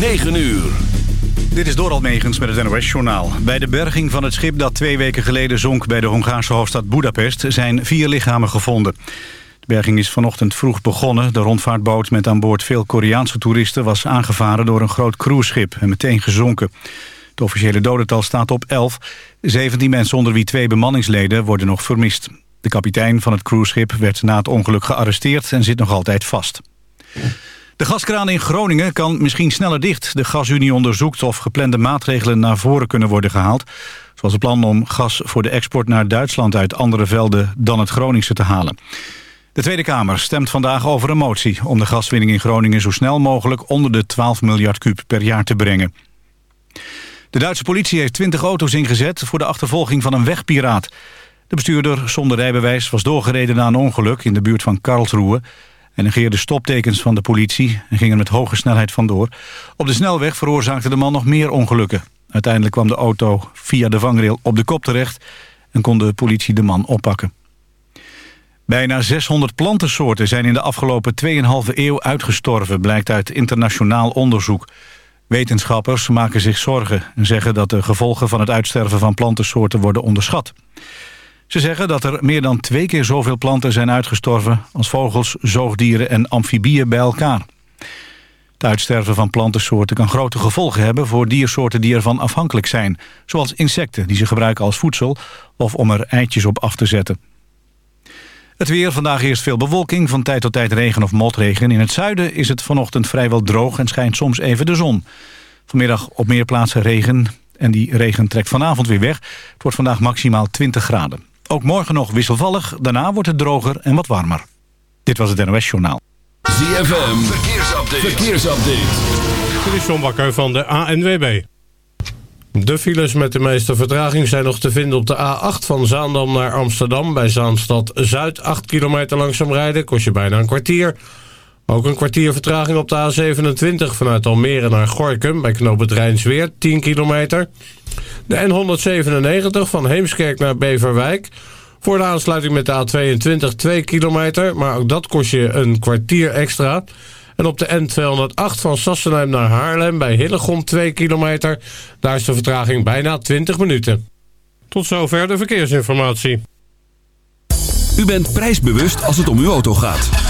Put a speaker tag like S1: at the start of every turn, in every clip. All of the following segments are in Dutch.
S1: 9 uur.
S2: Dit is Doral Megens met het NOS-journaal. Bij de berging van het schip dat twee weken geleden zonk... bij de Hongaarse hoofdstad Budapest zijn vier lichamen gevonden. De berging is vanochtend vroeg begonnen. De rondvaartboot met aan boord veel Koreaanse toeristen... was aangevaren door een groot cruiseschip en meteen gezonken. Het officiële dodental staat op 11. 17 mensen onder wie twee bemanningsleden worden nog vermist. De kapitein van het cruiseschip werd na het ongeluk gearresteerd... en zit nog altijd vast. De gaskraan in Groningen kan misschien sneller dicht. De gasunie onderzoekt of geplande maatregelen naar voren kunnen worden gehaald. Zoals het plan om gas voor de export naar Duitsland uit andere velden dan het Groningse te halen. De Tweede Kamer stemt vandaag over een motie om de gaswinning in Groningen zo snel mogelijk onder de 12 miljard kuub per jaar te brengen. De Duitse politie heeft 20 auto's ingezet voor de achtervolging van een wegpiraat. De bestuurder zonder rijbewijs was doorgereden na een ongeluk in de buurt van Karlsruhe en negeerde stoptekens van de politie en ging er met hoge snelheid vandoor. Op de snelweg veroorzaakte de man nog meer ongelukken. Uiteindelijk kwam de auto via de vangrail op de kop terecht en kon de politie de man oppakken. Bijna 600 plantensoorten zijn in de afgelopen 2,5 eeuw uitgestorven, blijkt uit internationaal onderzoek. Wetenschappers maken zich zorgen en zeggen dat de gevolgen van het uitsterven van plantensoorten worden onderschat. Ze zeggen dat er meer dan twee keer zoveel planten zijn uitgestorven... als vogels, zoogdieren en amfibieën bij elkaar. Het uitsterven van plantensoorten kan grote gevolgen hebben... voor diersoorten die ervan afhankelijk zijn. Zoals insecten die ze gebruiken als voedsel... of om er eitjes op af te zetten. Het weer, vandaag eerst veel bewolking, van tijd tot tijd regen of motregen. In het zuiden is het vanochtend vrijwel droog en schijnt soms even de zon. Vanmiddag op meer plaatsen regen en die regen trekt vanavond weer weg. Het wordt vandaag maximaal 20 graden. Ook morgen nog wisselvallig, daarna wordt het droger en wat warmer. Dit was het NOS Journaal.
S1: ZFM, verkeersupdate. verkeersupdate.
S3: Dit is John Bakker van de ANWB. De files met de meeste vertraging zijn nog te vinden op de A8 van Zaandam naar Amsterdam. Bij Zaanstad Zuid 8 kilometer langzaam rijden, kost je bijna een kwartier. Ook een kwartier vertraging op de A27 vanuit Almere naar Gorkum bij knoop het Rijnsweer, 10 kilometer. De N197 van Heemskerk naar Beverwijk. Voor de aansluiting met de A22 2 kilometer, maar ook dat kost je een kwartier extra. En op de N208 van Sassenheim naar Haarlem bij Hillegom 2 kilometer. Daar is de vertraging bijna 20 minuten. Tot zover de verkeersinformatie.
S1: U bent prijsbewust als het om uw auto gaat.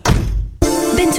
S4: Bent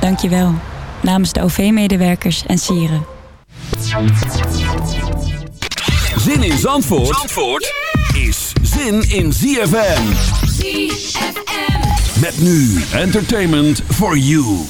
S5: Dank je wel. Namens de OV-medewerkers en sieren.
S1: Zin in Zandvoort, Zandvoort is zin in ZFM.
S6: ZFM.
S1: Met nu entertainment for you.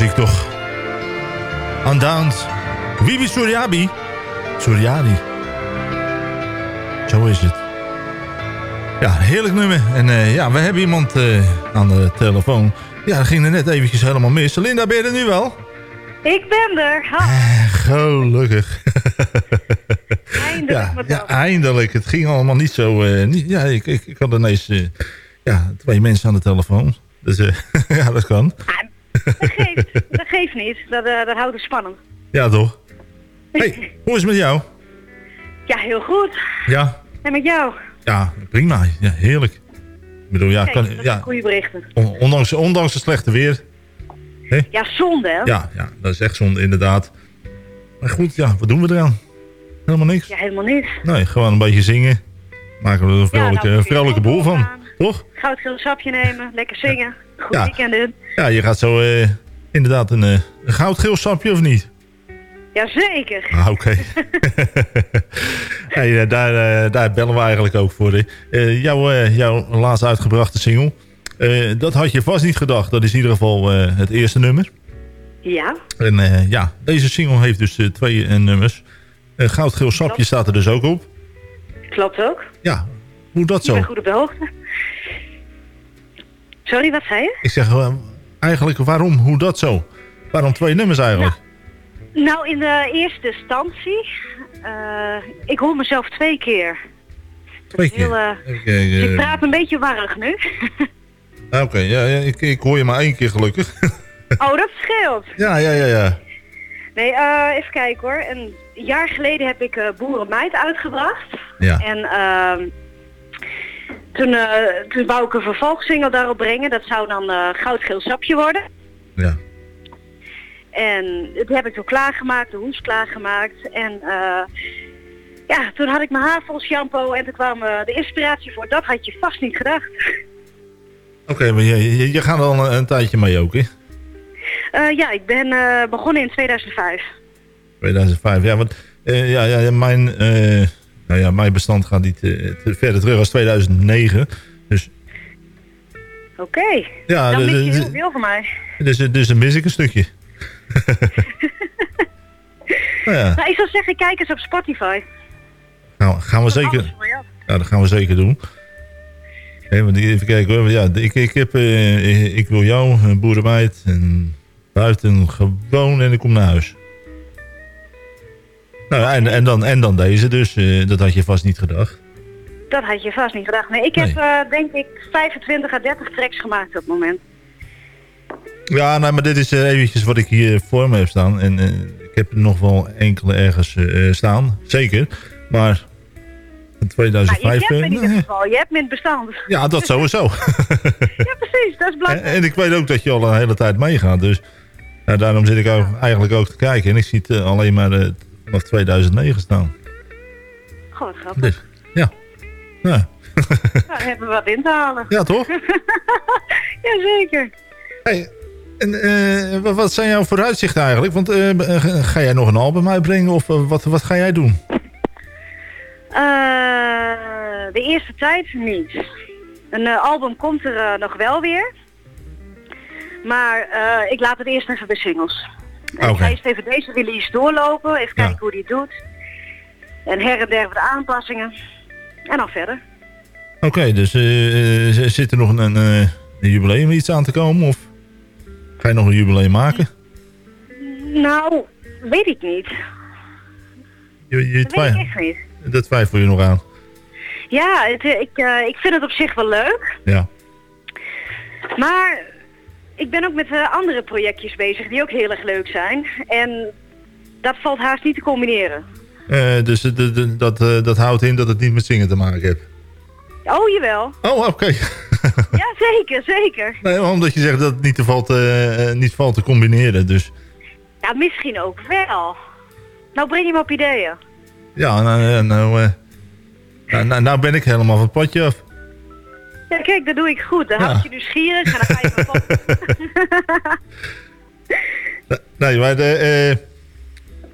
S6: Muziek toch. Undawned. Wibi Suryabi. Suryadi. Zo is het. Ja, heerlijk nummer. En uh, ja, we hebben iemand uh, aan de telefoon. Ja, dat ging er net eventjes helemaal mis. Linda, ben je er nu wel?
S7: Ik ben er. Ha.
S6: Eh, gelukkig.
S7: Eindelijk.
S6: Ja, ja, eindelijk. Het ging allemaal niet zo... Uh, niet, ja, ik, ik, ik had ineens ja, twee mensen aan de telefoon. Dus ja, dat kan.
S7: Ah, dat, geeft, dat geeft niet. Dat, dat houdt het spannend.
S6: Ja, toch? hey, hoe is het met jou?
S7: Ja, heel goed.
S6: Ja.
S7: En met jou?
S6: Ja, prima. Ja, heerlijk. Ik bedoel, ja,
S7: Kijk,
S6: kan, ja
S7: goede berichten.
S6: Ondanks, ondanks het slechte weer.
S7: Ja, zonde, hè?
S6: Ja, ja, dat is echt zonde, inderdaad. Maar goed, ja, wat doen we eraan? Helemaal niks.
S7: Ja, helemaal niks.
S6: Nee, gewoon een beetje zingen. Maken we er een vrolijke, ja, nou, vrolijke boel van. Toch?
S7: Goudgeel sapje nemen, lekker zingen. Goed
S6: ja.
S7: weekend.
S6: Ja, je gaat zo uh, inderdaad een, uh, een goudgeel sapje of niet?
S7: Jazeker.
S6: Ah, Oké. hey, daar, uh, daar bellen we eigenlijk ook voor. Uh, jouw, uh, jouw laatst uitgebrachte single. dat had je vast niet gedacht. Dat is in ieder geval het eerste nummer.
S7: Ja.
S6: En ja, deze single heeft dus twee nummers. Goudgeel sapje Klopt. staat er dus ook op.
S7: Klopt ook.
S6: Ja, hoe dat zo?
S7: Ik ben goed op de hoogte. Sorry, wat zei je?
S6: Ik zeg eigenlijk waarom, hoe dat zo? Waarom twee nummers eigenlijk?
S7: Nou. Nou, in de eerste instantie, uh, ik hoor mezelf twee keer.
S6: Twee keer?
S7: Heel, okay, uh, ik praat een beetje warrig nu.
S6: Oké, okay, ja, ja ik, ik, hoor je maar één keer gelukkig.
S7: oh, dat scheelt.
S6: Ja, ja, ja, ja.
S7: Nee, even kijken hoor. Een jaar geleden heb ik uh, Boerenmeid uitgebracht.
S6: Ja.
S7: En ehm, toen, toen wou ik een vervolgsingle daarop brengen. Dat zou dan Goudgeel Sapje worden.
S6: Ja.
S7: En dat heb ik toen klaargemaakt, de hoes klaargemaakt. En uh, ja, toen had ik mijn haar vol shampoo en toen kwam uh, de inspiratie voor. Dat had je vast niet gedacht.
S6: Oké, okay, maar je, je, je, gaat al een, een, tijdje mee ook, hè?
S7: Uh, ja, ik ben begonnen in 2005.
S6: 2005, ja, want ja, ja, mijn, nou ja, mijn bestand gaat niet te verder terug als 2009. Dus...
S7: Oké, okay.
S6: ja,
S7: dan
S6: mis
S7: je heel veel van mij.
S6: Dus, dus dan mis ik een stukje.
S7: nou ja. nou, ik zou zeggen, kijk eens op Spotify.
S6: Nou, gaan we zeker. Ja, dat gaan we zeker doen. Hey, even kijken hoor. Ja, ik, ik, heb, uh, ik wil jou, een boerenmeid, en buiten gewoon en ik kom naar huis. Nou, en, en, dan, en dan deze dus. Uh, dat had je vast niet gedacht.
S7: Dat had je vast niet gedacht. Nee, ik heb nee. uh, denk ik 25 à 30 tracks gemaakt op het moment.
S6: Ja, nou, maar dit is uh, eventjes wat ik hier voor me heb staan. En ik heb nog wel enkele ergens staan. Zeker. Maar in 2005...
S7: Maar je hebt me in ieder geval. Je hebt me in het bestand.
S6: Ja, dat sowieso.
S7: ja, precies. Dat is belangrijk.
S6: En, en, ik weet ook dat je al een hele tijd meegaat. Dus nou, daarom zit ik ook, eigenlijk ook te kijken. En ik zie het alleen maar vanaf 2009 staan.
S7: Goh, grappig.
S6: Dus, ja. ja.
S7: nou, hebben we wat in te halen.
S6: Ja, toch?
S7: Jazeker.
S6: Hey, en uh, wat zijn jouw vooruitzichten eigenlijk? Want uh, ga jij nog een album uitbrengen of uh, wat, wat ga jij doen?
S7: de eerste tijd niet. Een album komt er nog wel weer. Maar ik laat het eerst even bij singles. Okay. Ik ga eerst even deze release doorlopen. Even kijken ja. hoe die doet. En her en der wat aanpassingen. En dan verder.
S6: Oké, okay, dus zit er nog een, een jubileum iets aan te komen? Of? Ga je nog een jubileum maken?
S7: Nou, weet ik niet.
S6: Je, je
S7: dat weet ik echt niet.
S6: Dat twijfel je nog aan?
S7: Ja, het, ik, uh, ik vind het op zich wel leuk.
S6: Ja.
S7: Maar ik ben ook met uh, andere projectjes bezig die ook heel erg leuk zijn. En dat valt haast niet te combineren.
S6: Uh, dus de, de, dat, dat houdt in dat het niet met zingen te maken heeft?
S7: Oh, jawel.
S6: Oh, oké. Okay.
S7: ja, zeker, zeker.
S6: Nee, omdat je zegt dat het niet, te valt, niet valt te combineren, dus...
S7: Ja, misschien ook wel. Nou, breng je me op ideeën.
S6: Ja, nou, nou, nou, nou, nou, ben ik helemaal van het padje af.
S7: Ja, kijk, dat doe ik goed. Dan ja. houd je nieuwsgierig en dan ga je me
S6: van... nee, maar de, uh,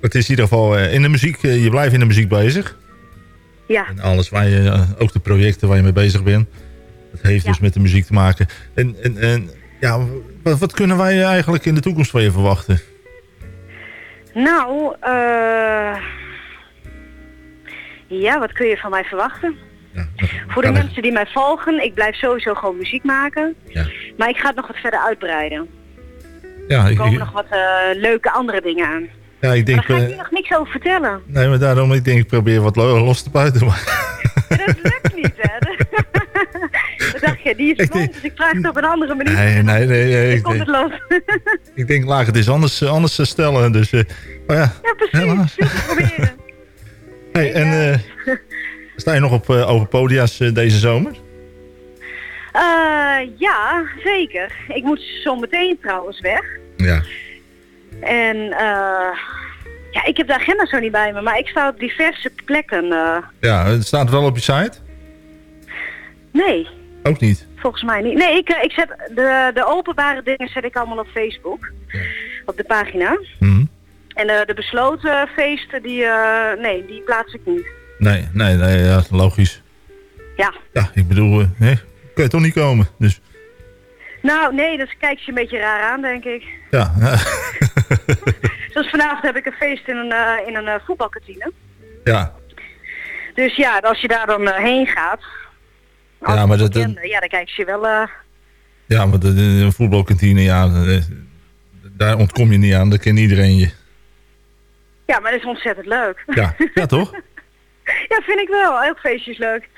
S6: het is in ieder geval in de muziek, je blijft in de muziek bezig.
S7: Ja.
S6: En alles waar je, ook de projecten waar je mee bezig bent. Dat heeft ja. dus met de muziek te maken. En, en, en ja, Wat, wat, kunnen wij eigenlijk in de toekomst van je verwachten?
S7: Nou, ja, wat kun je van mij verwachten? Ja, Voor de mensen die mij volgen, ik blijf sowieso gewoon muziek maken. Ja. Maar ik ga het nog wat verder uitbreiden. Ja, er komen nog wat uh, leuke andere dingen aan.
S6: Ja, ik denk,
S7: daar ga ik uh, nog niks over vertellen.
S6: Nee, maar daarom ik denk ik probeer wat los te buiten.
S7: Dat lukt niet, hè? Dat dacht je, die is blond, dus ik vraag het op een andere manier.
S6: Nee, nee, nee. nee
S7: ik, komt het los.
S6: ik denk, laat het eens anders, anders stellen. Dus, uh, maar ja,
S7: ja, precies. Helaas. proberen.
S6: Hey, en sta je nog op uh, over podia's deze zomer?
S7: ja, zeker. Ik moet zo meteen trouwens weg.
S6: Ja.
S7: En ja, ik heb de agenda zo niet bij me, maar ik sta op diverse plekken.
S6: Ja, het staat wel op je site?
S7: Nee.
S6: Ook niet?
S7: Volgens mij niet. Nee, ik, ik zet de, de openbare dingen zet ik allemaal op Facebook. Op de pagina.
S6: Mm
S7: En de besloten feesten, die, nee, die plaats ik niet.
S6: Nee, nee, nee, ja, logisch.
S7: Ja.
S6: Ja, ik bedoel, nee, kun je toch niet komen, dus...
S7: Nou, nee, dat kijkt je een beetje raar aan, denk ik.
S6: Ja.
S7: Zoals vanavond heb ik een feest in een, uh, in een uh, voetbalkantine.
S6: Ja.
S7: Dus ja, als je daar dan heen gaat...
S6: Ja, maar dat,
S7: bekende, ja, dan kijk je wel...
S6: Ja, maar de, de, voetbalkantine, ja, daar ontkom je niet aan. Dat kent iedereen je.
S7: Ja, maar dat is ontzettend leuk.
S6: Ja, ja toch?
S7: ja, vind ik wel. Elk feestje is leuk.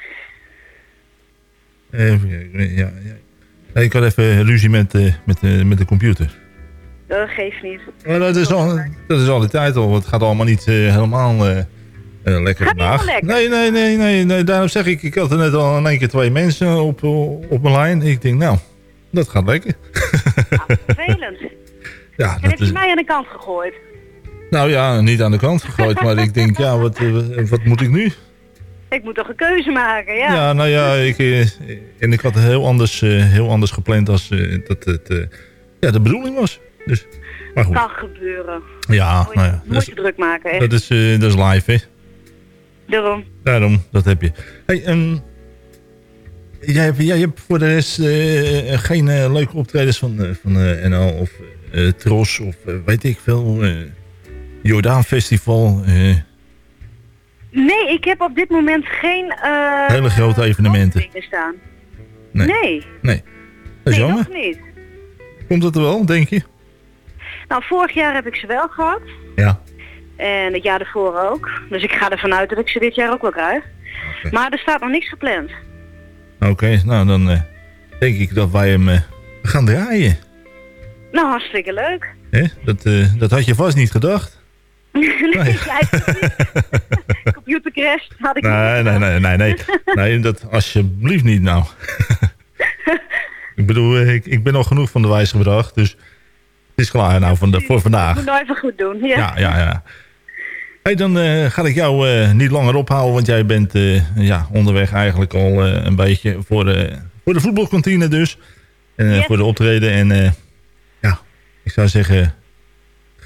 S6: Even kijken, ja, ja. Ik had even ruzie met, uh, met, uh, met de computer.
S7: Dat geeft niet.
S6: Maar dat, is al, dat is al die tijd al. Het gaat allemaal niet uh, helemaal lekker
S7: gaat
S6: vandaag.
S7: Lekker.
S6: Nee, nee, nee, nee, nee. Daarom zeg ik, ik had er net al in één keer twee mensen op, op mijn lijn. Ik denk, nou, dat gaat lekker.
S7: Ah, vervelend.
S6: Ja,
S7: en heb je is... mij aan de kant gegooid?
S6: Nou ja, niet aan de kant gegooid, maar ik denk, ja, wat, wat moet ik nu?
S7: Ik moet toch een keuze maken, ja.
S6: Ja, nou ja, ik, en ik had het heel anders, heel anders gepland als dat het ja, de bedoeling was. Dus, maar goed.
S7: Kan gebeuren.
S6: Ja,
S7: moet je,
S6: nou ja.
S7: Moet je druk maken, hè?
S6: Dat is, uh, dat is live, hè?
S7: Daarom.
S6: Daarom, dat heb je. Hey, um, jij, hebt, jij hebt voor de rest uh, geen uh, leuke optredens van, van NL of Tros of weet ik veel, Jordaan Festival...
S7: Nee, ik heb op dit moment geen...
S6: Hele grote evenementen.
S7: Staan.
S6: Nee.
S7: Nee.
S6: Nee. Dat is
S7: nee,
S6: jammer.
S7: nog niet.
S6: Komt dat er wel, denk je?
S7: Nou, vorig jaar heb ik ze wel gehad.
S6: Ja.
S7: En het jaar ervoor ook. Dus ik ga ervan uit dat ik ze dit jaar ook wel krijg. Okay. Maar er staat nog niks gepland.
S6: Oké, okay, nou dan uh, denk ik dat wij hem uh, gaan draaien.
S7: Nou, hartstikke leuk.
S6: Hè? Dat, uh, dat had je vast niet gedacht.
S7: Nee. Computer crash had ik
S6: nee, nee, nee, nee, nee. Nee, dat alsjeblieft niet nou. ik bedoel, ik, ik ben al genoeg van de wijze gebracht, dus het is klaar nou van de, voor vandaag.
S7: Ik moet nou even goed doen, ja.
S6: Ja, ja, ja. Hey, dan uh, ga ik jou uh, niet langer ophouden, want jij bent uh, ja, onderweg eigenlijk al een beetje voor de, voor de voetbalkantine dus. En yes. voor de optreden. En ja, ik zou zeggen,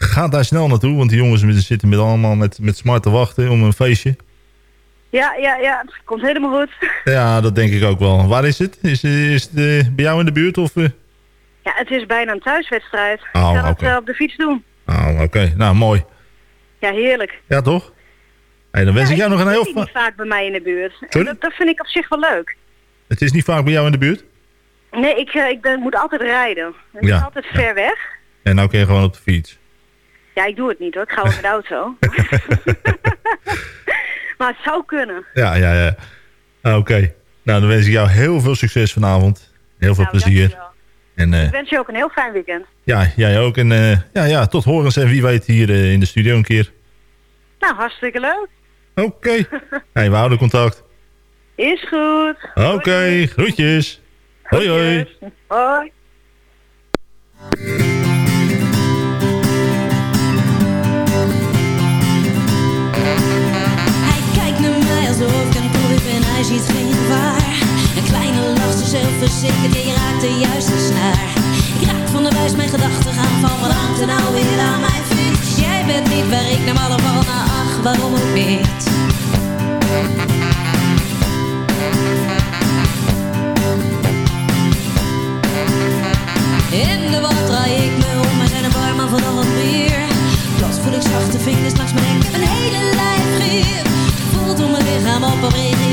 S6: ga daar snel naartoe, want die jongens zitten met allemaal met, met smart te wachten om een feestje.
S7: Ja, ja, ja, het komt helemaal goed.
S6: Ja, dat denk ik ook wel. Waar is het? Is, is het uh, bij jou in de buurt? Of, uh?
S7: Ja, het is bijna een thuiswedstrijd.
S6: Oh,
S7: ik
S6: okay.
S7: het uh, op de fiets doen.
S6: Oh, oké. Okay. Nou, mooi.
S7: Ja, heerlijk.
S6: Ja, toch? Hey, dan wens
S7: ja,
S6: ik jou nog een heel...
S7: Het is niet vaak bij mij in de buurt. Dat, dat, vind ik op zich wel leuk.
S6: Het is niet vaak bij jou in de buurt?
S7: Nee, ik, ik ben, moet altijd rijden. Het
S6: ja.
S7: is altijd ver weg.
S6: En nou kun je gewoon op de fiets?
S7: Ja, ik doe het niet hoor. Ik ga met de auto. maar het zou kunnen.
S6: Ja, ja, ja. Ah, Oké. Okay. Nou, dan wens ik jou heel veel succes vanavond. Heel veel
S7: nou,
S6: plezier.
S7: En,
S6: uh,
S7: ik wens je ook een heel fijn weekend.
S6: Ja, jij ook. En uh, ja, ja, tot horens en wie weet hier uh, in de studio een keer.
S7: Nou, hartstikke leuk.
S6: Oké. Okay. hey, we houden contact.
S7: Is goed.
S6: Oké, okay. groetjes. Hoi, hoi.
S7: Hoi.
S8: is iets waar. Een kleine lach, zo zelfverzekerd, je raakt de juiste snaar. Ik raak van de wijs, mijn gedachten gaan van wat hangt er nou weer aan mijn fiets. Jij bent niet waar ik naar alle val, nou ach, waarom ook niet? In de wand
S9: draai ik me om, maar zijn een warm aan vooral het bier. Plas voel ik zachte vingers langs mijn enkel, een hele lijf gier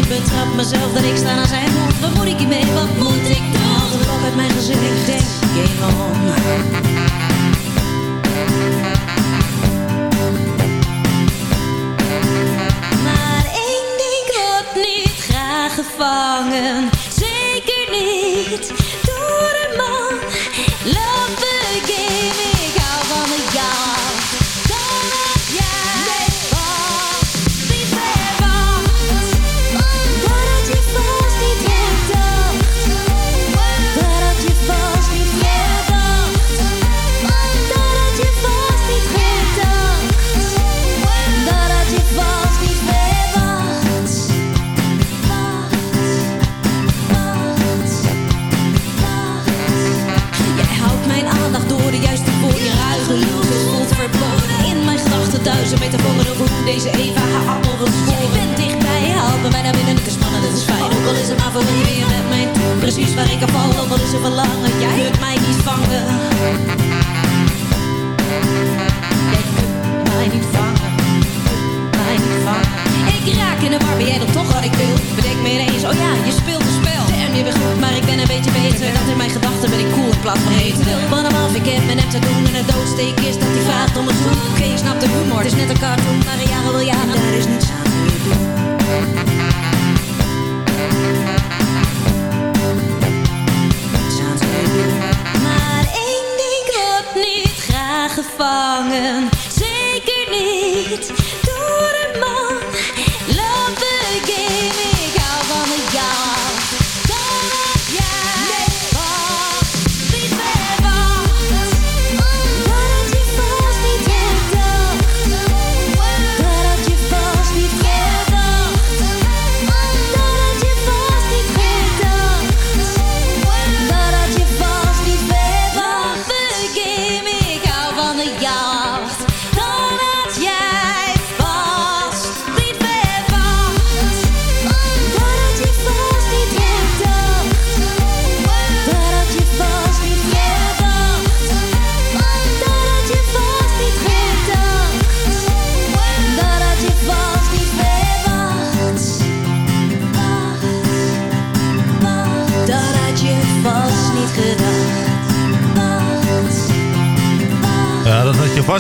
S9: betrap mezelf dat ik sta naar zijn mond. Wat moet ik hiermee, wat moet ik doen? Als een blok uit mijn gezicht, denk game. Maar één ding wordt niet graag gevangen. Zeker niet door een man. Over hoe deze Eva haar appel wil. Jij bent dichtbij, haalt me bijna binnen. Het is het is fijn. Ook al is het maar voor een weer met toe. Precies waar ik op val, ook al is er verlangen. Jij kunt mij niet vangen. Jij kunt mij niet vangen. Mij niet vangen. Ik raak in de war, ben jij dan toch wat ik wil? Bedenk me ineens, oh ja, je speelt een spel. Maar ik ben een beetje beter. Dat in mijn gedachten ben ik cool plaats van heet. Van hem af, ik heb mijn net te doen. En het doodsteek is dat hij vraagt om goed. Oké, je snapt de humor, het is net een cartoon. Maar een jaren wil ja, daar is. Niets aan te doen. Maar één ding wordt niet graag gevangen. Zeker niet door een man.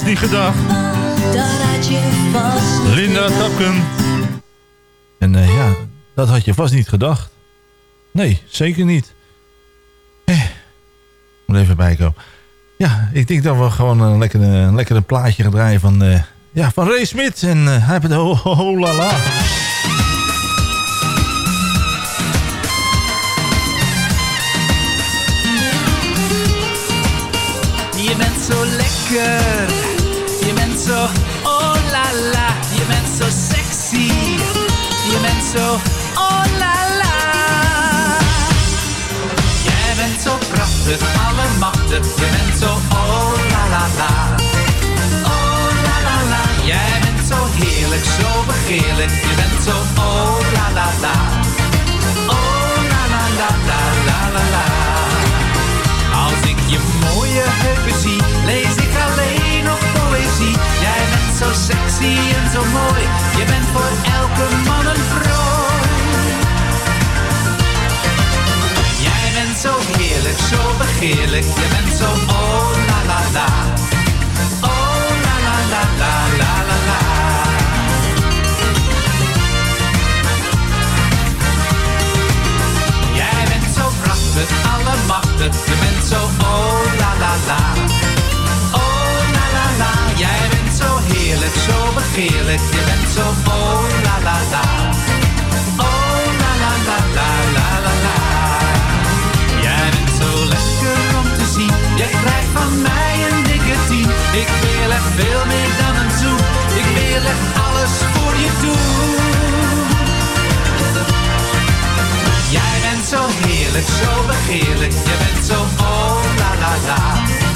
S9: Niet gedacht.
S6: Linda. Tapken. En eh, ja, dat had je vast niet gedacht. Nee, zeker niet. Eh, moet even bijkomen. Ja, ik denk dat we gewoon een lekker, een lekker een plaatje gaan draaien van, eh, ja, van Ray Smith. En eh, hij heeft het ho, ho, ho la la.
S10: Je bent zo lekker, zo oh la la, je bent zo sexy, je bent zo oh la la. Jij bent zo prachtig, allemachtig, je bent zo oh la la la. Oh la la la, jij bent zo heerlijk, zo begeerlijk, je bent zo oh la la la. Oh la la la la la la. Als ik je mooie heupen zie, lees Jij bent zo sexy en zo mooi, je bent voor elke man een prooi. Jij bent zo heerlijk, zo begeerlijk, je bent zo oh la la la. Oh la la la la la la. Jij bent zo prachtig, allemachtig, je bent zo oh la la la. Jij bent zo heerlijk, zo begeerlijk, je bent zo oh la la la. Oh la la la la la la la. Jij bent zo lekker om te zien, je krijgt van mij een dikke tien. Ik wil echt veel meer dan een zoen, ik wil echt alles voor je doen. Jij bent zo heerlijk, zo begeerlijk, je bent zo oh la la la.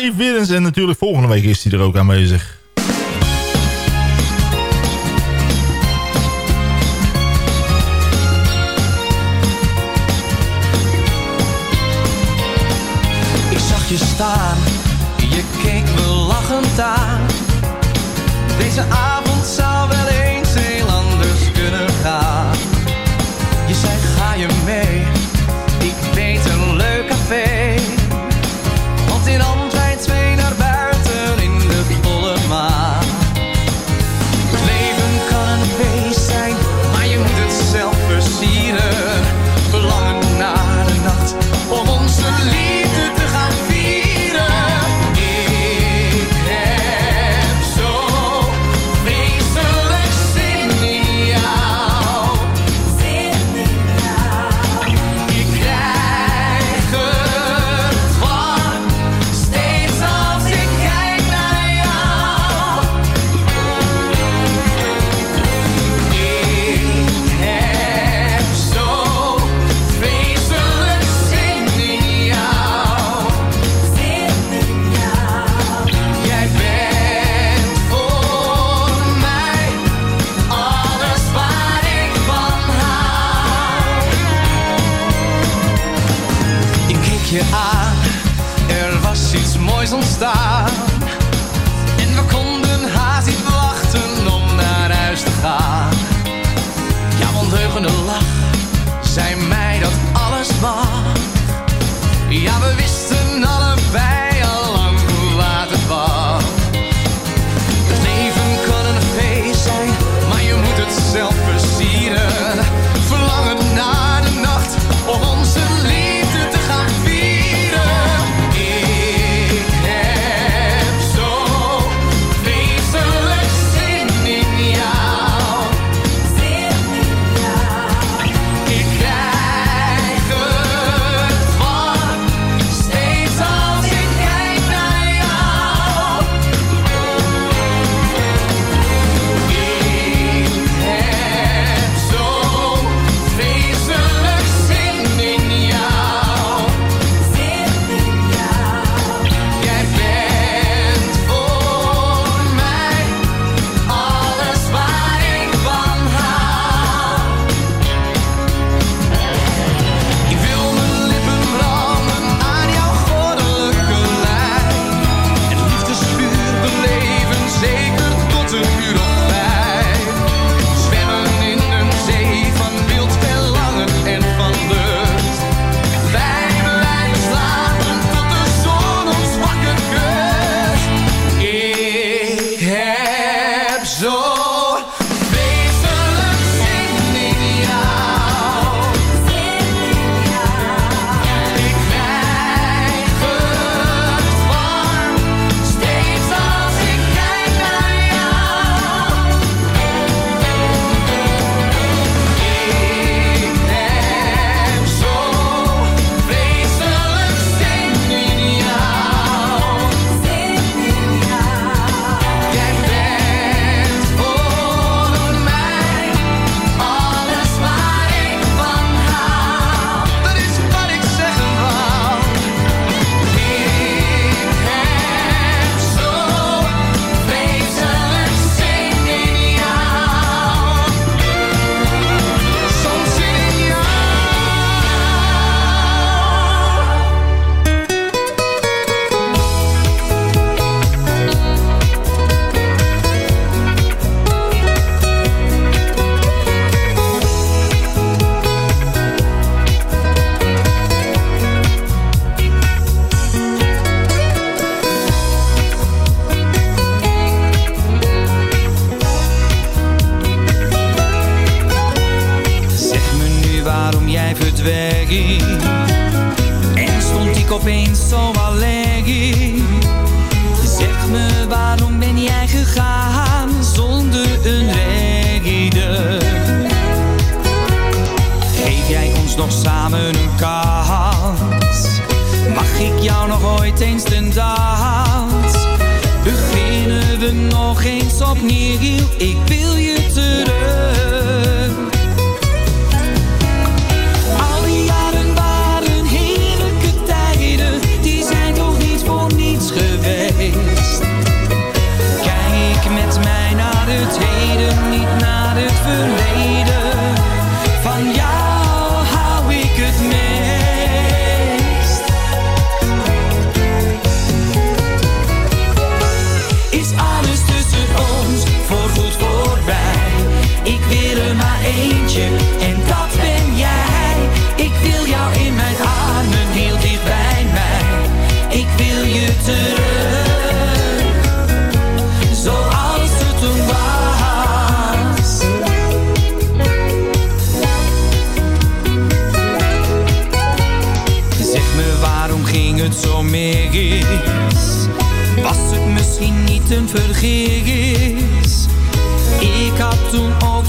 S6: Yves Willens. En natuurlijk volgende week is hij er ook aanwezig.
S11: Ik zag je staan, je keek me lachend aan. Deze avond zou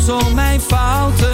S11: zo
S10: mijn fouten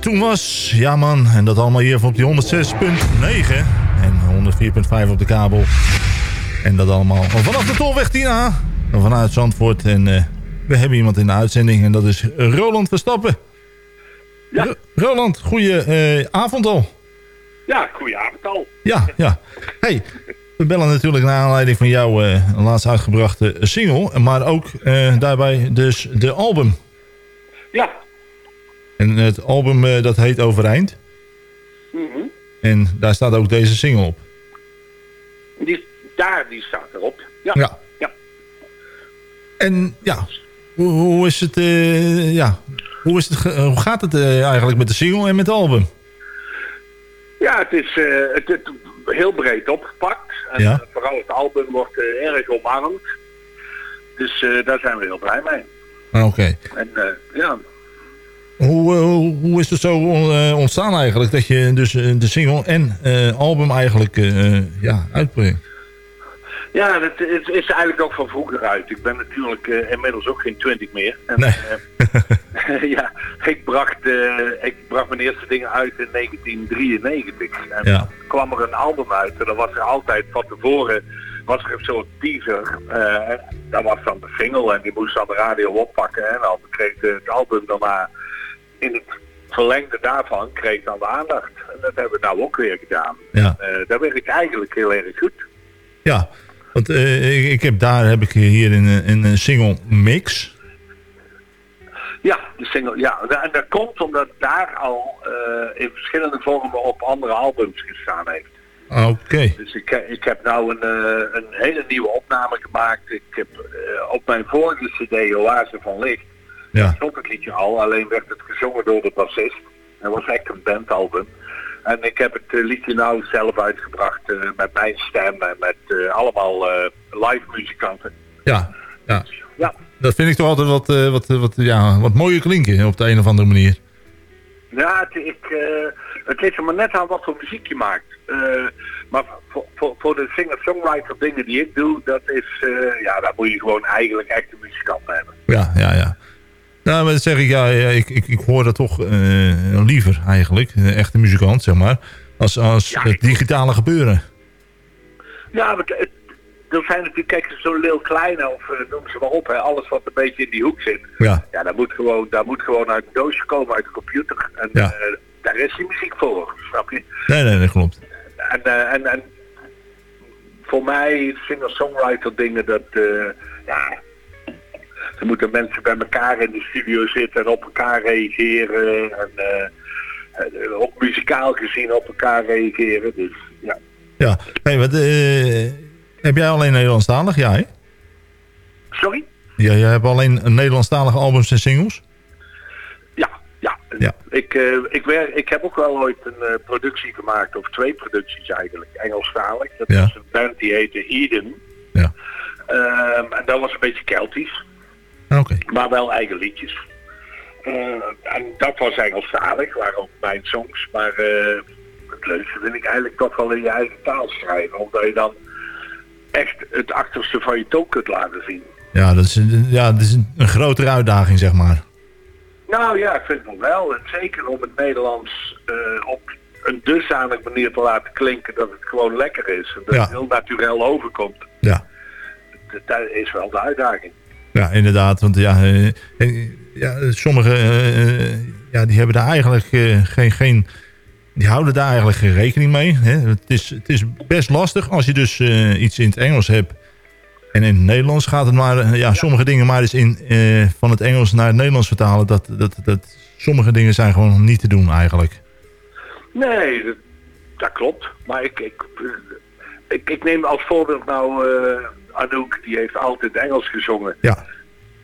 S6: Toen was. Ja man, en dat allemaal hier op die 106.9 en 104.5 op de kabel. En dat allemaal vanaf de Tolweg Tina, vanuit Zandvoort. En eh, we hebben iemand in de uitzending en dat is Roland Verstappen. Ja. Roland, goeie eh, avond al.
S12: Ja, goedenavond al.
S6: Ja, ja. Hey, we bellen natuurlijk naar aanleiding van jouw eh, laatst uitgebrachte single. Maar ook daarbij dus de album.
S12: Ja.
S6: En het album eh, dat heet Overeind.
S12: Mhm.
S6: En daar staat ook deze single op.
S12: Die, daar, die staat erop. Ja.
S6: Ja.
S12: Ja.
S6: En ja, hoe, hoe is het, eh, ja, hoe, is het hoe gaat het eh, eigenlijk met de single en met het album?
S12: Ja, het is het, het heel breed opgepakt. En
S6: Ja.
S12: vooral het album wordt erg omarmd. Dus daar zijn we heel blij mee.
S6: Ah, Oké.
S12: En ja,
S6: Hoe, eh, hoe, hoe is het zo eh, ontstaan eigenlijk dat je dus eh, de single en album eigenlijk ja, uitbrengt?
S12: ja het, het is eigenlijk ook van vroeger uit. Ik ben natuurlijk inmiddels ook geen twintig meer. En,
S6: Nee.
S12: ja, ik bracht, ik bracht mijn eerste dingen uit in 1993. En
S6: Ja.
S12: kwam er een album uit en dan was er altijd van tevoren was er een soort teaser. eh dat was dan de single en die moest dan de radio oppakken. En dan kreeg het album daarna in het verlengde daarvan kreeg dan de aandacht. En dat hebben we nou ook weer gedaan.
S6: Ja.
S12: Eh, dat werkt eigenlijk heel erg goed.
S6: Ja, want eh, ik, heb daar heb ik hier in een, in een single mix.
S12: Ja, de single, ja. En dat komt omdat daar al eh, in verschillende vormen op andere albums gestaan heeft.
S6: Ah, Oké.
S12: Dus ik, ik heb nou een, eh, een hele nieuwe opname gemaakt. Ik heb eh, op mijn vorige cd Oase van Licht
S6: Ja.
S12: stond het liedje al, alleen werd het gezongen door de bassist. Het was echt een bandalbum. En ik heb het eh, liedje nou zelf uitgebracht eh, met mijn stem en met eh, allemaal live muzikanten.
S6: Ja, ja.
S12: Ja.
S6: Dat vind ik toch altijd wat, wat, wat, ja, wat mooier klinken op de een of andere manier.
S12: Ja, het, ik, het ligt er maar net aan wat voor muziek je maakt. maar voor, voor, voor de singer-songwriter dingen die ik doe, dat is, ja, daar moet je gewoon eigenlijk echte muzikanten hebben.
S6: Ja, ja, ja. Nou, maar dan zeg ik, ja, ik, ik, ik hoor dat toch uh, liever eigenlijk, een echte muzikant, zeg maar, als, als het digitale gebeuren.
S12: Ja, maar het, er zijn natuurlijk, kijk, zo'n Leel Kleine of uh, noem ze maar op, hè, alles wat een beetje in die hoek zit.
S6: Ja.
S12: Ja, dat moet gewoon, dat moet gewoon uit een doosje komen, uit de computer. En
S6: ja.
S12: uh, daar is die muziek voor, snap je?
S6: Nee, nee, dat klopt.
S12: En, en, en voor mij, singer-songwriter dingen, dat, ja, er moeten mensen bij elkaar in de studio zitten en op elkaar reageren. En uh, ook muzikaal gezien op elkaar reageren. Dus ja.
S6: Ja, hey, wat, uh, heb jij alleen Nederlandstalig? Ja, hè?
S12: Sorry?
S6: Ja, jij hebt alleen Nederlandstalige albums en singles?
S12: Ja, ja.
S6: ja.
S12: Ik, uh, ik, werk, ik heb ook wel ooit een productie gemaakt, of twee producties eigenlijk, Engelstalig. Dat
S6: ja.
S12: was een band die heette Eden.
S6: Ja.
S12: Um, en dat was een beetje Keltisch.
S6: Okay.
S12: Maar wel eigen liedjes. Uh, en dat was Engelstalig, ook mijn songs. Maar uh, het leukste vind ik eigenlijk toch wel in je eigen taal schrijven. Omdat je dan echt het achterste van je toon kunt laten zien.
S6: Ja, dat is, een, ja, dat is een, een grotere uitdaging, zeg maar.
S12: Nou ja, ik vind het wel. En zeker om het Nederlands uh, op een dusdanige manier te laten klinken dat het gewoon lekker is. En dat
S6: ja.
S12: het heel natuurlijk overkomt.
S6: Ja.
S12: Dat is wel de uitdaging.
S6: Ja, inderdaad. Want ja, uh, ja sommigen uh, ja, die hebben daar eigenlijk geen, geen... Die houden daar eigenlijk geen rekening mee. Hè? Het, is, het is best lastig als je dus iets in het Engels hebt. En in het Nederlands gaat het maar... Ja, ja. sommige dingen maar eens in, van het Engels naar het Nederlands vertalen. Dat, dat, dat, sommige dingen zijn gewoon niet te doen eigenlijk.
S12: Nee, dat, dat klopt. Maar ik, ik, ik, ik neem als voorbeeld nou... Anouk, die heeft altijd Engels gezongen.
S6: Ja.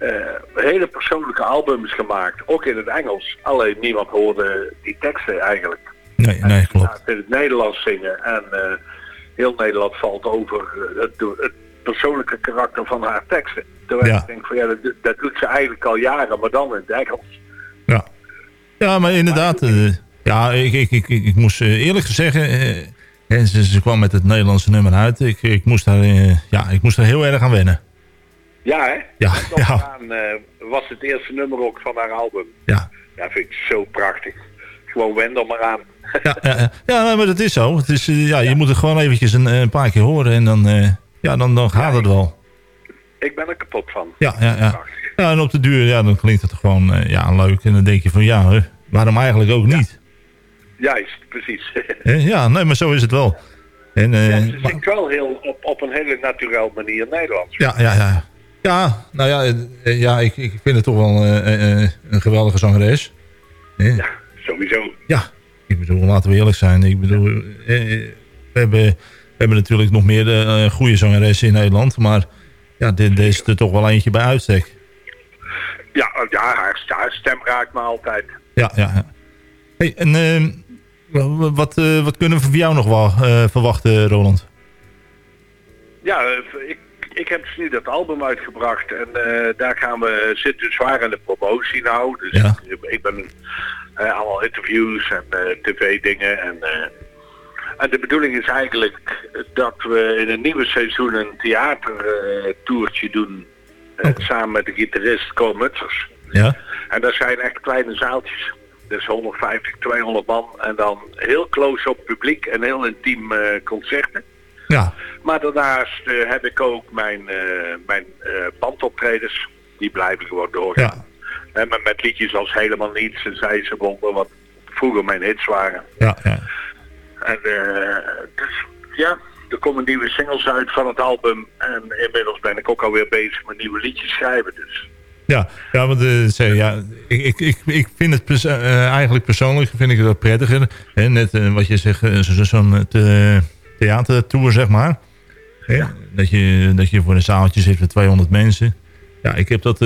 S12: Uh, hele persoonlijke albums gemaakt, ook in het Engels. Alleen niemand hoorde die teksten eigenlijk.
S6: Nee, nee, klopt.
S12: in het Nederlands zingen en uh, heel Nederland valt over uh, het, het, persoonlijke karakter van haar teksten. Terwijl
S6: ja.
S12: ik denk van ja, dat, dat, doet ze eigenlijk al jaren, maar dan in het Engels.
S6: Ja, ja maar inderdaad, maar, ja, ik, ik, ik, ik, moest eerlijk zeggen... En ze, ze, kwam met het Nederlandse nummer uit. Ik, ik, moest daar, uh, ja, ik moest daar heel erg aan wennen.
S12: Ja, hè?
S6: Ja.
S12: ja.
S6: Aan,
S12: uh, was het eerste nummer ook van haar album.
S6: Ja.
S12: Ja, vind ik zo prachtig. Gewoon wen er maar aan.
S6: ja, ja, ja, maar dat is zo. Het is, uh, ja, je moet het gewoon eventjes een, een paar keer horen en dan, ja, dan, dan gaat het wel.
S12: Ik ben er kapot van.
S6: Ja, ja, ja. ja en op de duur ja, dan klinkt het gewoon ja, leuk. En dan denk je van ja, waarom eigenlijk ook niet?
S12: Juist, precies.
S6: ja, nee, maar zo is het wel. En, uh,
S12: ja, ze zingt wel heel op, op een hele naturel manier Nederlands.
S6: Ja, ja, ja. Ja, nou ja, uh, ja ik, ik vind het toch wel uh, een geweldige zangeres.
S12: Ja, sowieso.
S6: Ja, ik bedoel, laten we eerlijk zijn. Ik bedoel, we, hebben, we hebben natuurlijk nog meer goede zangeressen in Nederland. Maar ja, dit, dit is er toch wel eentje bij uitstek.
S12: Ja, ja haar, haar stem raakt me altijd.
S6: Ja, ja, ja. Hey, en wat, uh, wat kunnen we van jou nog wel uh, verwachten, Roland?
S12: Ja, ik, ik heb dus nu dat album uitgebracht en uh, daar gaan we zitten zwaar in de promotie nou. Dus
S6: ja.
S12: ik, ik, ben allemaal interviews en tv-dingen en, en de bedoeling is eigenlijk dat we in een nieuwe seizoen een theatertoertje doen okay. samen met de gitarist Cole Mutsers.
S6: Ja.
S12: En dat zijn echt kleine zaaltjes. Dus 150, 200 man. En dan heel close op publiek en heel intiem uh, concerten.
S6: Ja.
S12: Maar daarnaast uh, heb ik ook mijn, uh, mijn bandoptredens. Die blijven gewoon doorgaan.
S6: Ja.
S12: En met, met liedjes als Helemaal Niets en Zij ze wonder, wat vroeger mijn hits waren.
S6: Ja, ja.
S12: En dus ja, er komen nieuwe singles uit van het album. En inmiddels ben ik ook alweer bezig met nieuwe liedjes schrijven. Dus
S6: ja, ja, want uh, ja, ik, ik, ik vind het uh, eigenlijk persoonlijk vind ik het wel prettiger. Hè? Net uh, wat je zegt, zo'n zo the theatertour, zeg maar. Hè? Dat, je, dat je voor een zaaltje zit met 200 mensen. Ja, ik heb dat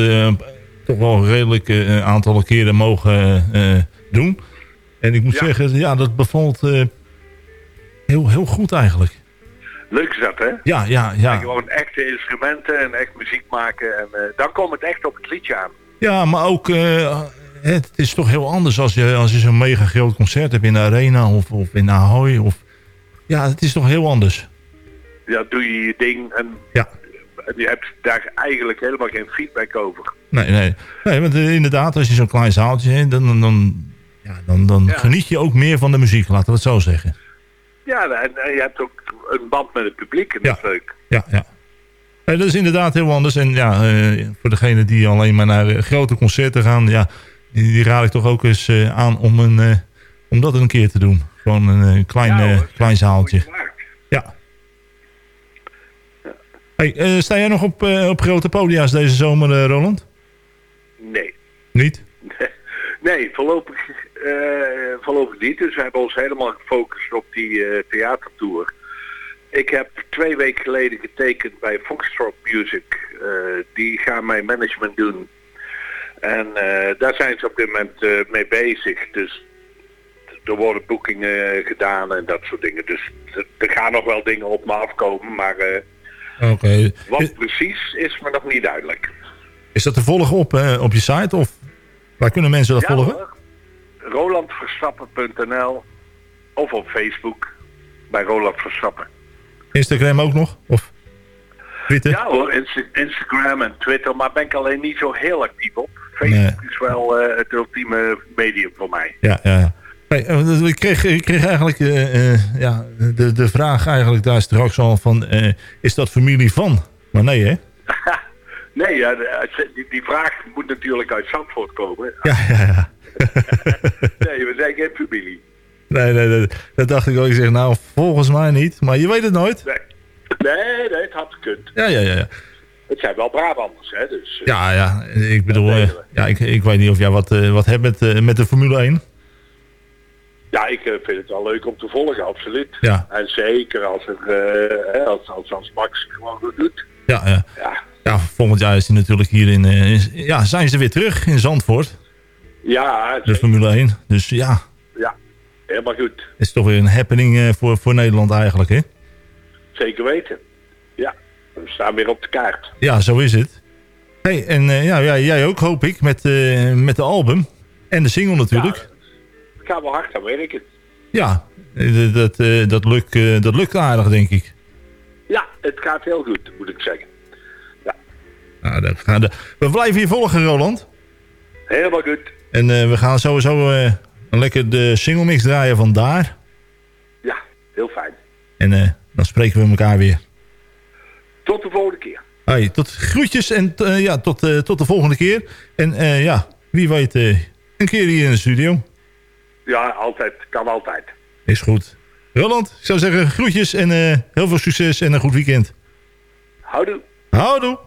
S6: toch wel een redelijk uh, aantal keren mogen doen. En ik moet zeggen, ja, dat bevalt heel, heel goed eigenlijk.
S12: Leuk is dat, hè?
S6: Ja, ja, ja.
S12: En gewoon echte instrumenten en echt muziek maken. En dan komt het echt op het liedje aan.
S6: Ja, maar ook het is toch heel anders als je, als je zo'n mega groot concert hebt in de arena of, of in Ahoy. Of, ja, het is toch heel anders.
S12: Ja, doe je je ding en
S6: ja.
S12: je hebt daar eigenlijk helemaal geen feedback over.
S6: Nee, nee. nee want eh, inderdaad, als je zo'n klein zaaltje hebt, dan, dan, ja, dan, dan geniet je ook meer van de muziek, laten we het zo zeggen.
S12: Ja, en, je hebt ook een band met het publiek en dat is leuk.
S6: Ja, ja. dat is inderdaad heel anders. En ja, uh, voor degene die alleen maar naar uh, grote concerten gaan, ja, die, die, raad ik toch ook eens uh, aan om, een, om dat een keer te doen. Gewoon een klein, ja, klein zaaltje. Ja. Hey, sta jij nog op, op grote podia's deze zomer, Roland?
S12: Nee.
S6: Niet?
S12: Nee, voorlopig, voorlopig niet. Dus we hebben ons helemaal gefocust op die theatertour. Ik heb twee weken geleden getekend bij Foxtrot Music. die gaan mijn management doen en daar zijn ze op dit moment mee bezig. Dus er worden boekingen gedaan en dat soort dingen. Dus er gaan nog wel dingen op me afkomen, maar uh, wat precies is me nog niet duidelijk.
S6: Is dat te volgen op, op je site of waar kunnen mensen dat
S12: ja,
S6: volgen?
S12: RolandVerstappen.nl of op Facebook bij Roland Verstappen.
S6: Instagram ook nog? Of Twitter?
S12: Ja hoor, Instagram en Twitter, maar ben ik alleen niet zo heel actief op. Facebook is wel uh, het ultieme medium voor mij.
S6: Ja, ja. Eh, ik, kreeg, ik kreeg eigenlijk uh, ja, de, de vraag eigenlijk daar straks al van, is dat familie van? Maar nee hè?
S12: nee, ja, die, die, vraag moet natuurlijk uit Zandvoort komen.
S6: Ja, ja, ja.
S12: nee, we zijn geen familie.
S6: Nee, nee, nee, dat dacht ik ook. Ik zeg, nou, volgens mij niet. Maar je weet het nooit.
S12: Nee, nee, nee het had gekund.
S6: Ja, ja, ja.
S12: Het zijn wel Brabanders, hè? Dus,
S6: uh, ja, ja, ik bedoel, uh, ja, ik, ik weet niet of jij wat, uh, wat hebt met, met de Formule 1.
S12: Ja, ik vind het wel leuk om te volgen, absoluut.
S6: Ja.
S12: En zeker als, er, als, als, als Max gewoon goed doet.
S6: Ja, ja. ja. ja volgend jaar is hij natuurlijk hier in, ja, zijn ze weer terug in Zandvoort.
S12: Ja.
S6: De Formule 1, dus ja.
S12: Ja, helemaal goed.
S6: Het is toch weer een happening voor, voor Nederland eigenlijk, hè?
S12: Zeker weten. Ja, we staan weer op de kaart.
S6: Ja, zo is het. Hey, en uh, ja, ja, jij ook hoop ik, met, uh, met de album. En de single natuurlijk. Ja,
S12: ik ga wel hard aan werken.
S6: Ja, dat, uh, dat, lukt, dat lukt aardig denk ik.
S12: Ja, het gaat heel goed, moet ik zeggen. Ja.
S6: Nou, dat gaan de... We blijven je volgen, Roland.
S12: Helemaal goed.
S6: En we gaan sowieso een lekker de single mix draaien van daar.
S12: Ja, heel fijn.
S6: En dan spreken we elkaar weer.
S12: Tot de volgende keer.
S6: Hey, tot groetjes en ja, tot, tot de volgende keer. En ja, wie weet een keer hier in de studio.
S12: Ja, altijd. Kan altijd.
S6: Is goed. Roland, ik zou zeggen groetjes en heel veel succes en een goed weekend.
S12: Houdoe.
S6: Houdoe.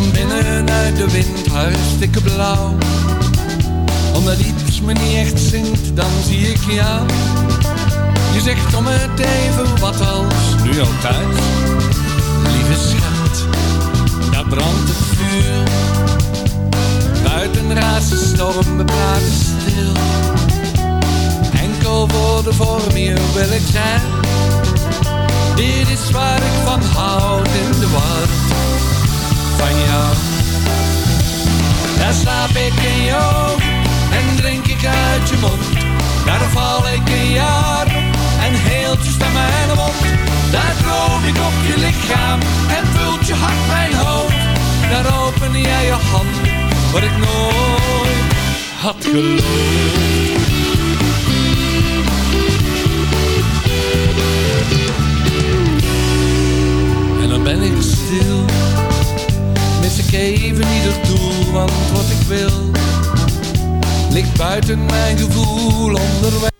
S13: Kom binnen uit de wind, hartstikke blauw. Omdat iets me niet echt zingt, dan zie ik jou. Je zegt om het even wat als nu al thuis. Lieve schat, daar brandt het vuur. Buiten raast de storm, we praten stil. Enkel woorden voor meer wil ik zijn. Dit is waar ik van houd in de warmte van jou. Daar slaap ik in ogen en drink ik uit je mond. Daar val ik in je en heeltjes naar mijn mond. Daar droom ik op je lichaam en vult je hart mijn hoofd. Daar open jij je hand, wat ik nooit had geloofd. En dan ben ik stil ligt buiten mijn gevoel onderweg.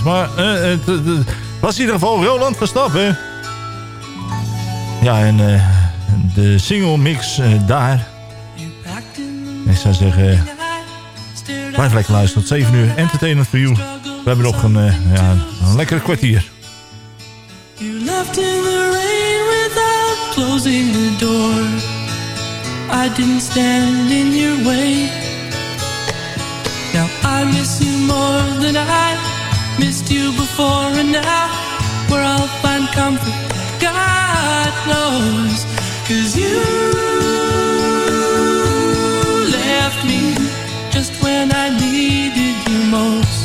S13: is.
S6: Maar uh, het, het, was in ieder geval Roland Verstappen. Ja, en uh, de single mix uh, daar. Ik zou zeggen, blijf lekker luisteren tot 7 uur. Entertainment for you. We hebben nog een, eh, ja, een lekker kwartier.
S8: You left in the rain without closing the door. I didn't stand in your way. Now I miss you more than I you before and now where I'll find comfort. God knows, cause you left me just when I needed you most.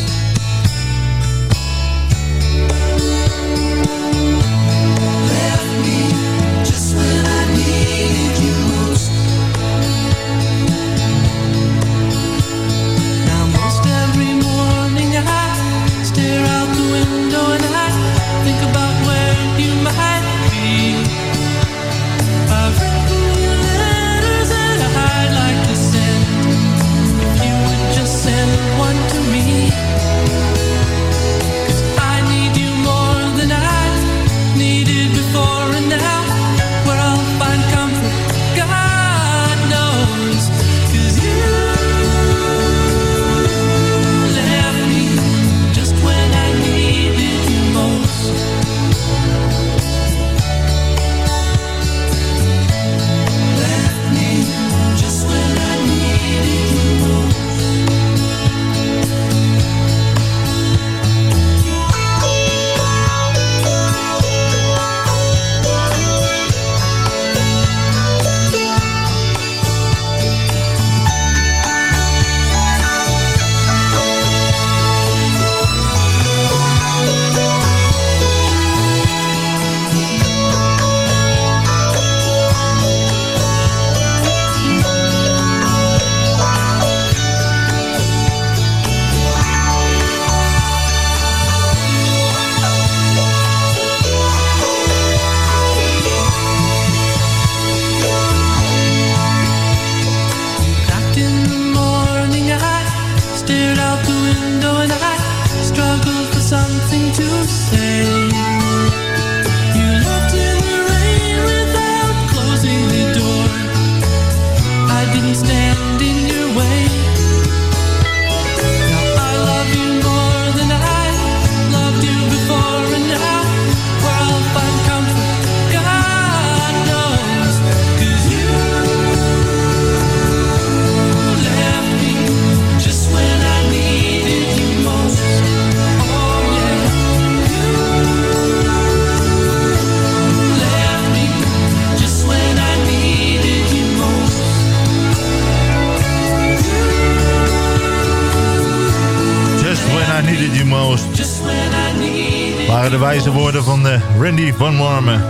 S6: van eh, Randy Van Warmen.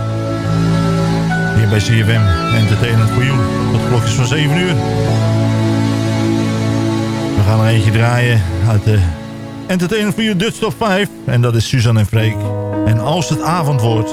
S6: Hier bij CFM Entertainment voor You. Het klokjes van 7 uur. We gaan er eentje draaien uit de Entertainment voor je Dutch Top 5. En dat is Suzanne en Freek. En als het avond wordt...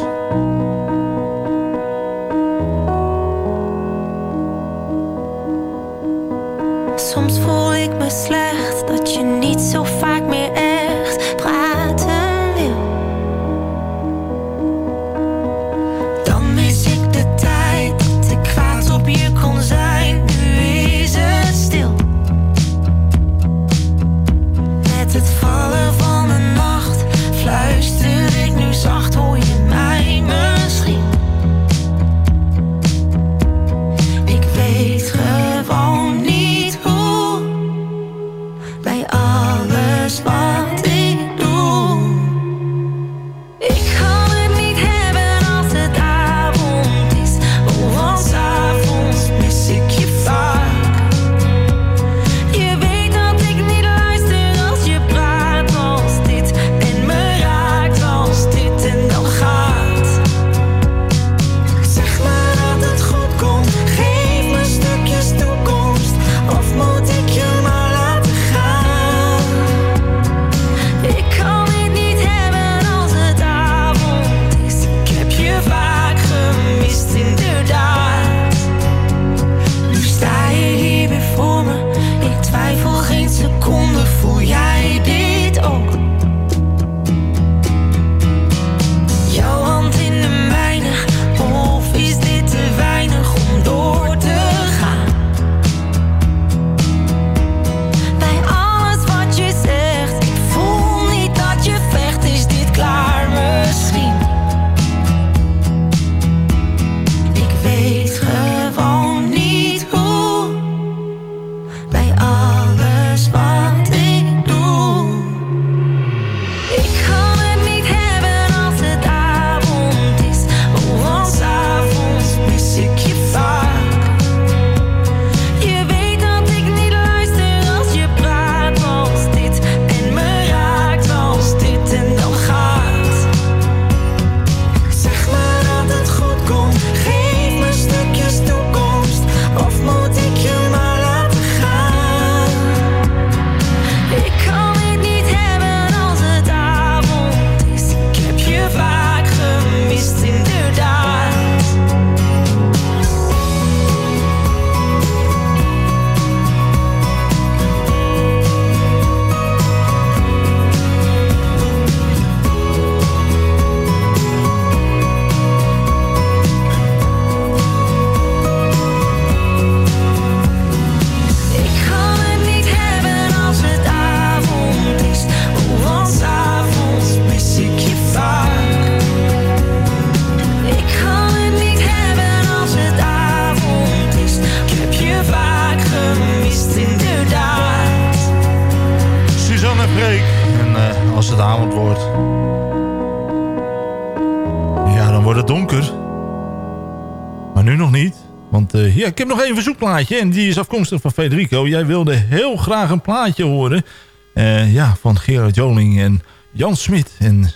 S6: en die is afkomstig van Federico. Jij wilde heel graag een plaatje horen. Uh, ja, van Gerard Joling en Jan Smit en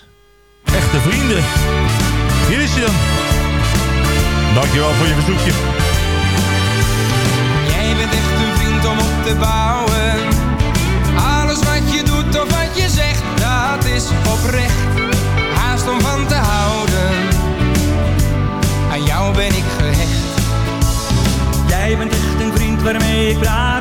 S6: echte vrienden. Hier is hij dan. Dankjewel voor je verzoekje.
S14: Jij bent echt een vriend om op te bouwen.
S15: Waarmee ik praten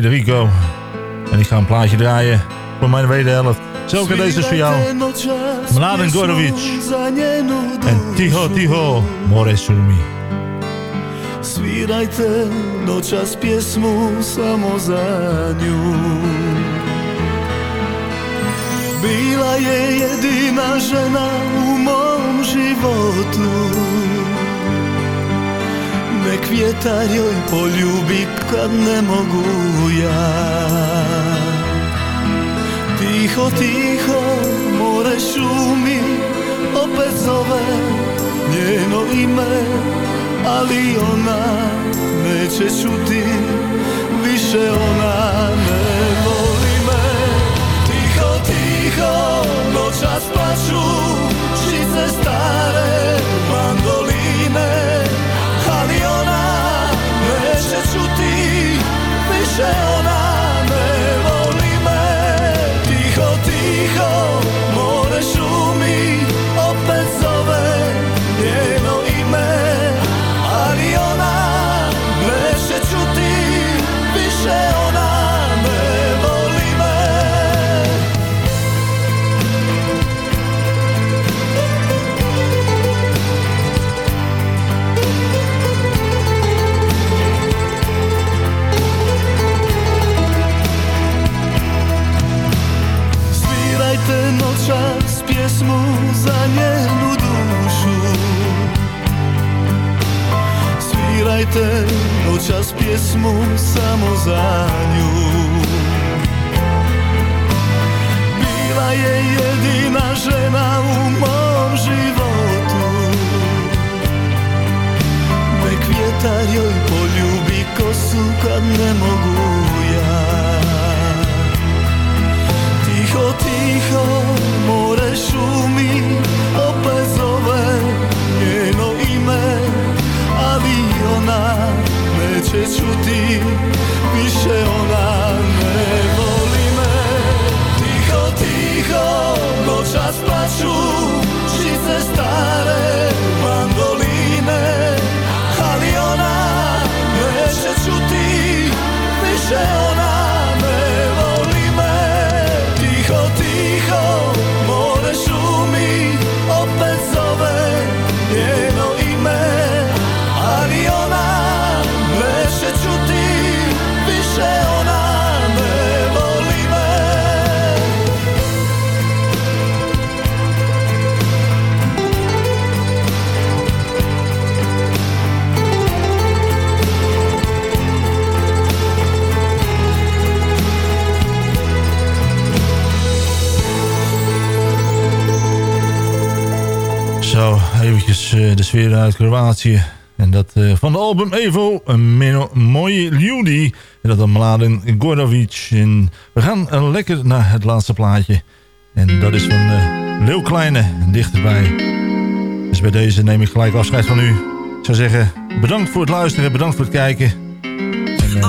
S6: Federico. En ik ga een plaatje draaien voor mijn wederhelft. Zelke deze is voor jou. Mladen Gorovic. En Tiho Tiho Moresumi.
S16: Svirajte noćas pjesmu samo za nju Bila je jedina žena u mom životu Nek vjetar joj poljubi kad ne mogu ja. Tiho, tiho, more šumi Opet zove njeno ime Ali ona neće čuti Više ona ne voli me. Tiho, tiho, noćas plaću Žice stare, shall
S6: Zo, eventjes eh, de sfeer uit Kroatië. En dat eh, van de album Evo, een mooie Ljudi. En dat dan Mladen Gordovic. En we gaan lekker naar het laatste plaatje. En dat is van eh Leeuw Kleine, dichterbij. Dus bij deze neem ik gelijk afscheid van u. Ik zou zeggen, bedankt voor het luisteren, bedankt voor het kijken. En,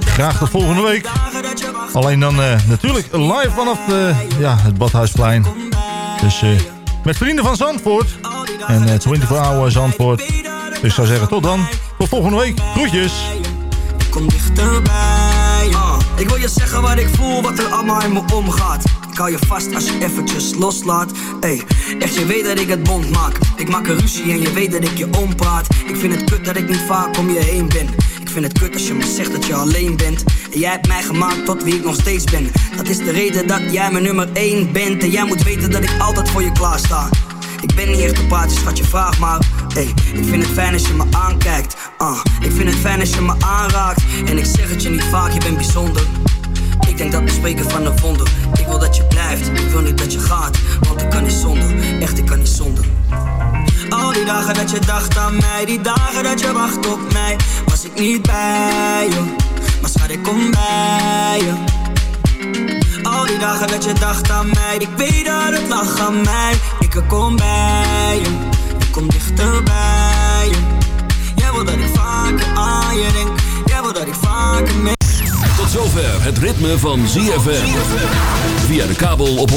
S6: graag tot volgende week. Alleen dan natuurlijk live vanaf ja, het Badhuisplein. Dus met vrienden van Zandvoort. En uh, 24 Hour Zandvoort. Dus ik zou zeggen tot dan. Tot volgende week. Groetjes.
S17: Kom dichterbij. Uh, ik wil je zeggen wat ik voel, wat er allemaal in me omgaat. Ik hou je vast als je eventjes loslaat. Ey, echt je weet dat ik het bond maak. Ik maak een ruzie en je weet dat ik je ompraat. Ik vind het kut dat ik niet vaak om je heen ben. Ik vind het kut als je me zegt dat je alleen bent. Jij hebt mij gemaakt tot wie ik nog steeds ben. Dat is de reden dat jij mijn nummer 1 bent. En jij moet weten dat ik altijd voor je klaar sta. Ik ben niet echt een praatje, schat je vraag maar. Hey, ik vind het fijn als je me aankijkt. Uh, Ik vind het fijn als je me aanraakt. En ik zeg het je niet vaak, je bent bijzonder. Ik denk dat we spreken van een wonder. Ik wil dat je blijft, ik wil niet dat je gaat. Want ik kan niet zonder, echt ik kan niet zonder. Al die dagen dat je dacht aan mij Die dagen dat je wacht op mij Was ik niet bij je Maar schat ik kom bij je. Al die dagen dat je dacht aan mij Ik weet dat het lag aan mij. Ik kom bij je Ik kom dichterbij je. Jij wil dat ik vaker aan je denk. Jij wil dat ik vaker mee
S1: Tot zover het ritme van ZFM Via de kabel op 104.5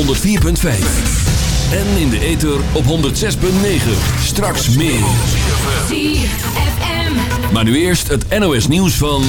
S1: En in de ether op 106.9 Straks meer.
S8: ZFM
S1: Maar nu eerst het NOS nieuws van